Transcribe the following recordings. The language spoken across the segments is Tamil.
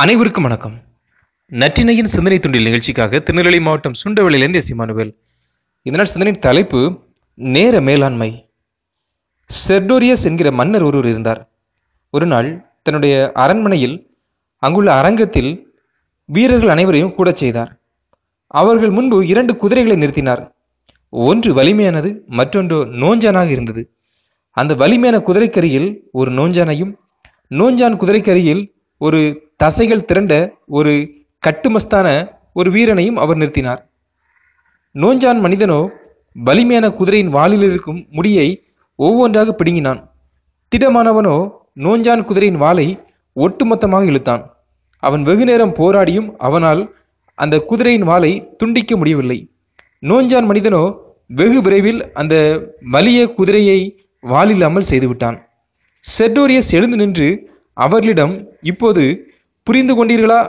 அனைவருக்கும் வணக்கம். நற்றினையின் சிந்தனை துண்டில் நிகழ்ச்சிக்காக திருநெல்வேலி மாவட்டம் சுண்டவளியிலிருந்து சிமானுவேல் இதனால் சிந்தனையின் தலைப்பு நேர மேலாண்மை. செர்டோரியஸ் என்கிற மன்னர் ஒருவர் இருந்தார். ஒரு நாள் தன்னுடைய அரண்மனையில் அங்குள்ள அரங்கத்தில் வீரர்கள் அனைவரையும் கூடச் செய்தார். அவர்கள் முன்பு இரண்டு குதிரைகளை நிறுத்தினார். ஒன்று வலிமையானது மற்றொன்று நோஞ்சானாக இருந்தது. அந்த வலிமையான குதிரைக்கரியில் ஒரு நோஞ்சானையும் நோஞ்சான் குதிரைக்கரியில் ஒரு தசைகள் திரண்ட ஒரு கட்டுமஸ்தான ஒரு வீரனையும் அவர் நிறுத்தினார். நோஞ்சான் மனிதனோ வலிமையான குதிரையின் வாலில் இருக்கும் முடியை ஒவ்வொன்றாக பிடுங்கினான். திடமானவனோ நோஞ்சான் குதிரையின் வாளை ஒட்டுமொத்தமாக இழுத்தான். அவன் வெகு நேரம் போராடியும் அவனால் அந்த குதிரையின் வாளை துண்டிக்க முடியவில்லை. நோஞ்சான் மனிதனோ வெகு விரைவில் அந்த வலிய குதிரையை வாலில்லாமல் செய்துவிட்டான். செட்டோரியஸ் எழுந்து நின்று அவர்களிடம் இப்போது புரிந்து கொண்டீர்களா?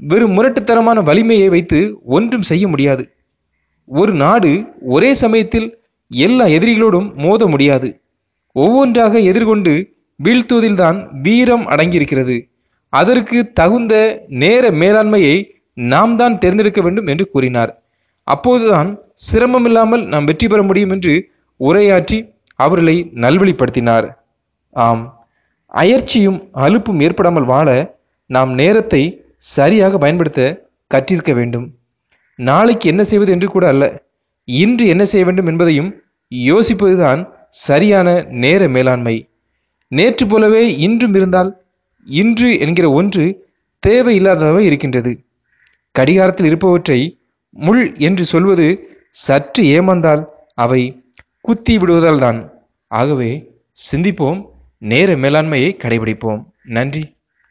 வெறும் முரட்டுத்தனமான வலிமையை வைத்து ஒன்றும் செய்ய முடியாது. ஒரு நாடு ஒரே சமயத்தில் எல்லா எதிரிகளோடும் மோத முடியாது. ஒவ்வொன்றாக எதிர்கொண்டு வீழ்த்துவதில்தான் வீரம் அடங்கியிருக்கிறது. அதற்கு தகுந்த நேர மேலாண்மையை நாம் தான் தேர்ந்தெடுக்க வேண்டும் என்று கூறினார். அப்போதுதான் சிரமமில்லாமல் நாம் வெற்றி பெற முடியும் என்று உரையாற்றி அவர்களை நல்வழிப்படுத்தினார். ஆம். அயற்சியும் அலுப்பும் ஏற்படாமல் வாழ நாம் நேரத்தை சரியாக பயன்படுத்த கற்றிருக்க வேண்டும். நாளைக்கு என்ன செய்வது என்று கூட அல்ல. இன்று என்ன செய்ய வேண்டும் என்பதையும் யோசிப்பதுதான் சரியான நேர மேலாண்மை. நேற்று போலவே இன்றும் இருந்தால் இன்று என்கிற ஒன்று தேவையில்லாதவை இருக்கின்றது. கடிகாரத்தில் இருப்பவற்றை முள் என்று சொல்வது சற்று ஏமாந்தால் அவை குத்தி விடுவதால் தான் ஆகவே சிந்திப்போம் நேர மேலாண்மையை கடைபிடிப்போம். நன்றி.